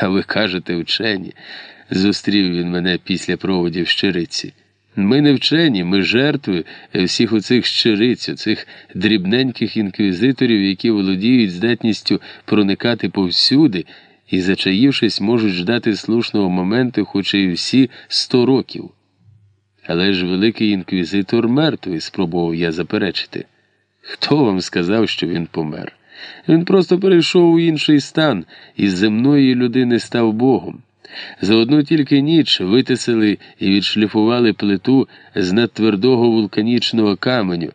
А ви кажете вчені, зустрів він мене після проводів щириці. Ми не вчені, ми жертви всіх оцих щириць, оцих дрібненьких інквізиторів, які володіють здатністю проникати повсюди і, зачаївшись, можуть ждати слушного моменту, хоч і всі сто років. Але ж великий інквізитор мертвий, спробував я заперечити. Хто вам сказав, що він помер? Він просто перейшов у інший стан і з земної людини став Богом. За одну тільки ніч витисили і відшліфували плиту з надтвердого вулканічного каменю,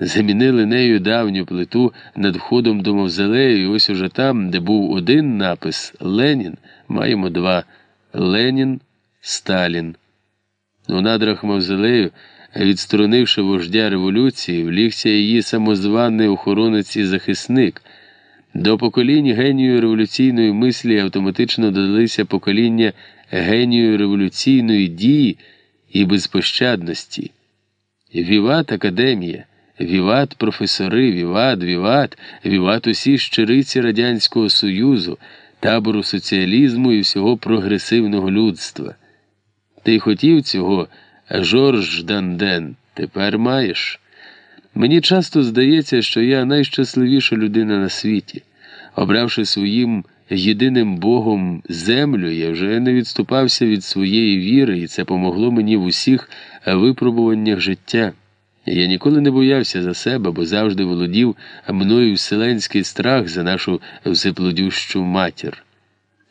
замінили нею давню плиту над входом до мавзолею, і ось уже там, де був один напис Ленін, маємо два Ленін, Сталін. У надрах мавзолею, відсторонивши вождя революції, влігся її самозваний охоронець і захисник. До поколінь генію революційної мислі автоматично додалися покоління генію революційної дії і безпощадності. Віват Академія, віват професори, віват, віват, віват усі щириці Радянського Союзу, табору соціалізму і всього прогресивного людства. Ти хотів цього, Жорж Данден, тепер маєш. Мені часто здається, що я найщасливіша людина на світі. Обравши своїм єдиним Богом землю, я вже не відступався від своєї віри, і це помогло мені в усіх випробуваннях життя. Я ніколи не боявся за себе, бо завжди володів мною вселенський страх за нашу всеплодющу матір.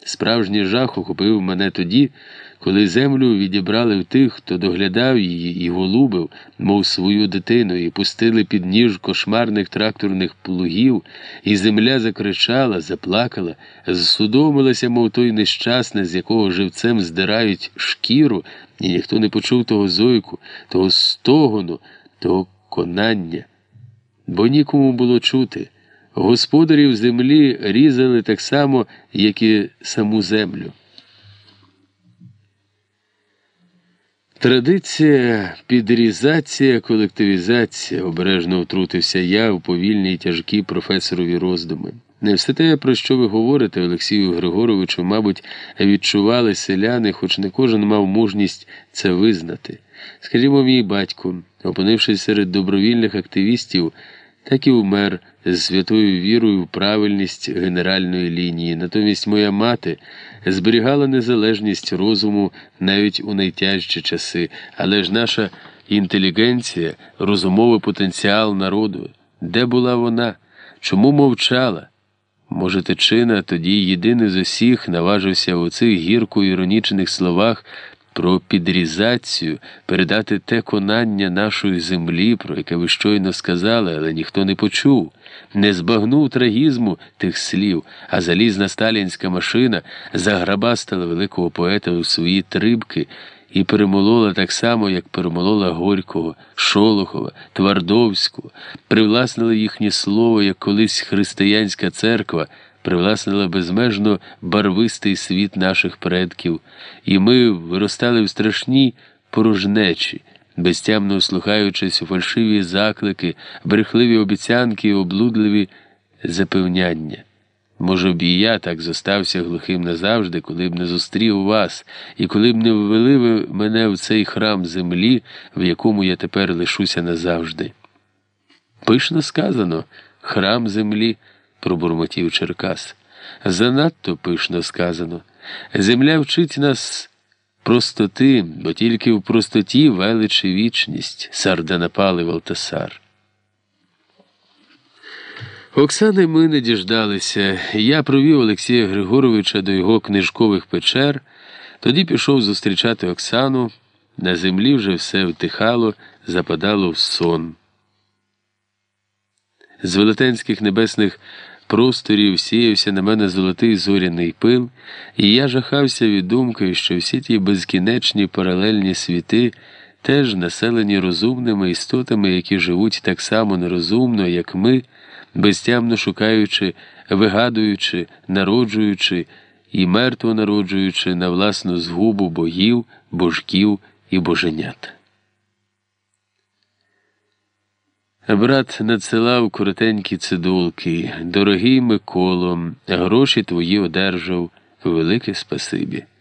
Справжній жах охопив мене тоді, коли землю відібрали в тих, хто доглядав її і голубив, мов свою дитину, і пустили під ніж кошмарних тракторних плугів, і земля закричала, заплакала, зсудомилася, мов той нещасний, з якого живцем здирають шкіру, і ніхто не почув того зойку, того стогону, того конання. Бо нікому було чути. Господарів землі різали так само, як і саму землю. Традиція, підрізація, колективізація, обережно втрутився я в повільні й тяжкі професорові роздуми. Не все те, про що ви говорите, Олексію Григоровичу, мабуть, відчували селяни, хоч не кожен мав мужність це визнати. Скажімо, мій батько, опинившись серед добровільних активістів, так і вмер з святою вірою в правильність генеральної лінії. Натомість моя мати зберігала незалежність розуму навіть у найтяжчі часи, але ж наша інтелігенція, розумовий потенціал народу, де була вона? Чому мовчала? Може, Тичина тоді єдиний з усіх наважився у цих гірко іронічних словах про підрізацію, передати те конання нашої землі, про яке ви щойно сказали, але ніхто не почув, не збагнув трагізму тих слів, а залізна сталінська машина заграбастила великого поета у свої трибки і перемолола так само, як перемолола Горького, Шолохова, Твардовського, привласнила їхнє слово, як колись християнська церква привласнила безмежно барвистий світ наших предків, і ми виростали в страшній порожнечі, безтямно слухаючись у фальшиві заклики, брехливі обіцянки і облудливі запевняння. Може б і я так зостався глухим назавжди, коли б не зустрів вас, і коли б не ввели ви мене в цей храм землі, в якому я тепер лишуся назавжди. Пишно сказано храм землі пробурмотів Черкас. Занадто пишно сказано. Земля вчить нас простоти, бо тільки в простоті величі вічність, сарданапали Валтасар. Оксани ми не діждалися. Я провів Олексія Григоровича до його книжкових печер, тоді пішов зустрічати Оксану. На землі вже все втихало, западало в сон. З велетенських небесних просторів сіявся на мене золотий зоряний пил, і я жахався від думки, що всі ті безкінечні паралельні світи теж населені розумними істотами, які живуть так само нерозумно, як ми, безтямно шукаючи, вигадуючи, народжуючи і мертво народжуючи на власну згубу богів, божків і боженят. Брат надсилав коротенькі цидулки, дорогий Миколо, гроші твої одержав, велике спасибі.